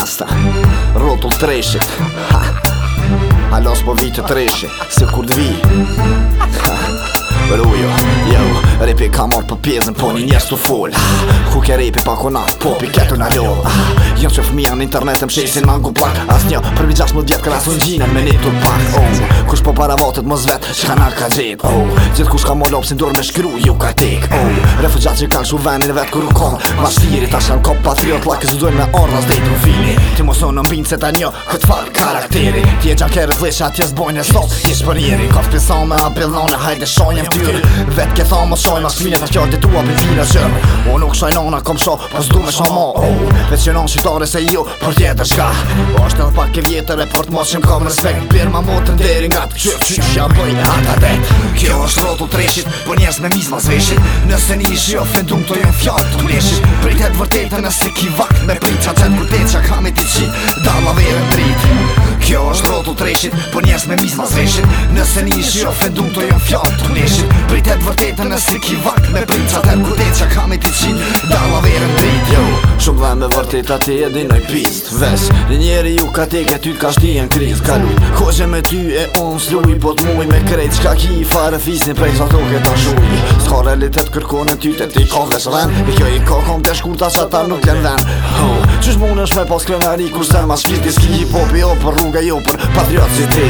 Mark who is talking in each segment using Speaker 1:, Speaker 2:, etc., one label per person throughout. Speaker 1: Asta, rotull treshet A los më po vitë treshet, se kur dvi rujo Jo, repi ka marrë për pjezën Po një njështë të full ah, Ku ke repi pa kona popi ketu ketur në rjo ah, Jënë që fëmija në internet Të mshesin mangu pak As një përmi gjash më djetë Kërra së gjinën me një të pak oh, Kush po para votët më zvet Që ka nalë ka gjit oh, Gjithë kush ka më lopë Si ndurë me shkru ju ka tek oh, Refë gjatë që kanë shu venin e vetë Kër u konë Ma shtiri ta shanë kopë patriot Lakë zë dojnë me orras dhe i të vini Ti më në mbinë Se ta një këtë falë karakteri Ti e gjakere vlesha Ti e zbojnë e sot Kishë Vet ke tha më shoj mas mirë Ta kjo të tua për fyrë që O nuk shoj nana, kom shok Pas du me shama Vec që nonë shqitare se ju Për tjetër shka O është edhe pak e vjetër e për të që më kom respekt Birë ma motën deri nga të kjo Që që janë bëjnë Kjo është rotu treshit Për po njerës me mizma zveshit Nëse një ishi ofendum jo, të jënë fjallë të tureshit Prit e të vërtetë nëse ki vak Me prit qa qenë Kjo është rotu treshit Për po njerës me mizma zveshit Nëse një ishi ofendum jo, të jënë fjallë të qitë Prit e të vërtetën e si ki vakë Me prit sa të kutet qa kam i ti qitë Dalla verën bit Jo, shumë dhe me vërtet ati e dinoj pist Ves, një njeri ju ka tek e ty ka shti e në Kalu, Kaluj, kozhe me ty e on s'luj Po t'muj me krejt shka ki i fare Një Prej sa toke ta shuj S'ka realitet kërko në ty të ti ka vesh dhen E kjo i ka të shkur ta sa ta nuk len ven qysh mund është me pas klenari Kur se ma shkiti s'ki i popi o për rruga jo për patriot si ti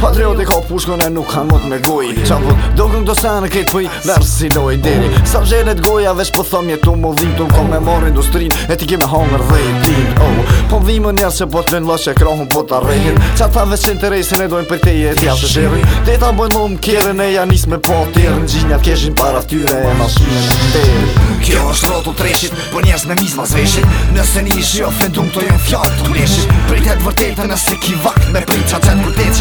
Speaker 1: patriot i ka pushkën e nuk kanë mot me goj Qa put, po, do nuk do sa në këtë po fëj Lërë si loj deri Sa vxenet goja vesh po thom jetu më dhim Tu nko me morë industrin E ti kime hongër dhe i tim oh. Po më dhimë njerë që po të në lëshe krohën po të rehin Qa ta vesh që interesin e dojnë për teje e tja se shirin Te ta bojnë më më kjerën e janis me po tjerën Gjinjat keshin para tyre e masinën deri Kjo është rotu treshit, për po njerës me mizma zveshit Nëse një shi ofendum jo, të jenë fjallë të tureshit Prejtet vërtetën nëse ki vakt me prej qa qatë kërtec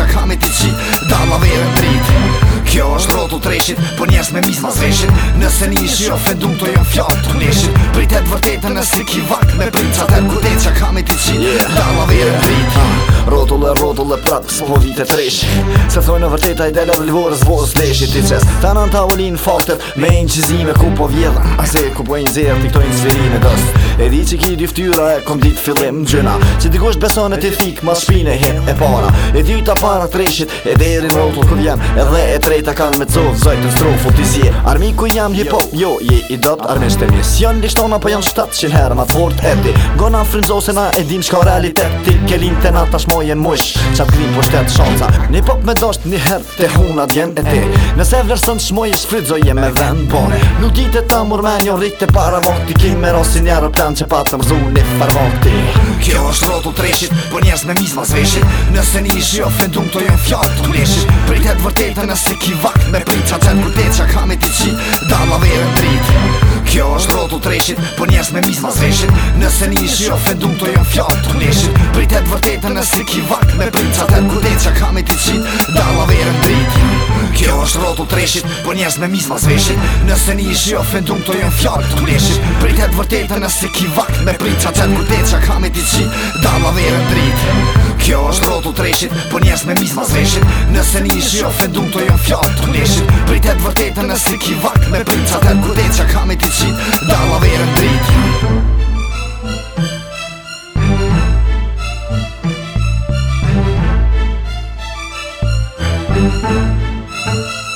Speaker 1: nëse një ishi ofendum jo të jo fjallë të nishin Pritet vërtetën e sliki vak me princat e kudet që kam e ti qinë Dama vire në vitë ah. Rotull e rotull e prat Po vite tresh Se thoj në vërteta i dele dhe lëvore zbor Së deshi ti qes Ta në tavolin faktet Me në qizime ku po vjedha A se ku po e në zirë Ti këtojnë sverine dëst E di që ki dyftyra e kom dit fillim gjyna Që dikush beson e ti thik Mas shpine hin e para E dy ta para treshit E deri në rotull ku vjen Edhe e trejta kanë me co Zajt në strofu ti zje Armi ku jam hip po, hop Jo je i dopt armisht e mis Jon lishtona po janë 700 herë ma fort eti Gona frinzo se na e din shka realitet Ti ke lin të na tashmo mojen mush Qap grim po shtet shanca Një pop me dosht një her Te huna jen e ti Nëse vlerësën shmoj i shfrydzo e me vend Po nuk e të mur me një rik të para vokti Ki me rosin njerë plan që pa të mrzu një far vokti Kjo është rotu të reshit Për po njerës me mizma zveshit Nëse një ishi ofendum të jem fjallë të tureshit Prejtet vërtetën nëse ki vakt Me prit qa qenë kur qa kam e ti qi Dalë të treshit Për po njerës me mizma zveshit Nëse një një shio të jam fjallë të neshit Pritet vërtetën e si kivak Me princa të kudet që kam e të qit Dalla verën të i Kjo është rotu treshit, për po njerës me misma zveshit Nëse një ishi ofendum, to jenë fjarë të kleshit Prejt e të vërtetë, nëse ki me prit Qa qenë kërtet, qa ka me ti qi, dama dhe e drit Kjo është rotu treshit, për po njerës me misma zveshit Nëse një ishi ofendum, to jenë fjarë të kleshit Prejt e të vërtetë, nëse ki me prit Qa qenë kërtet, qa ka me ti qi, dama dhe e drit Thank you. Bye.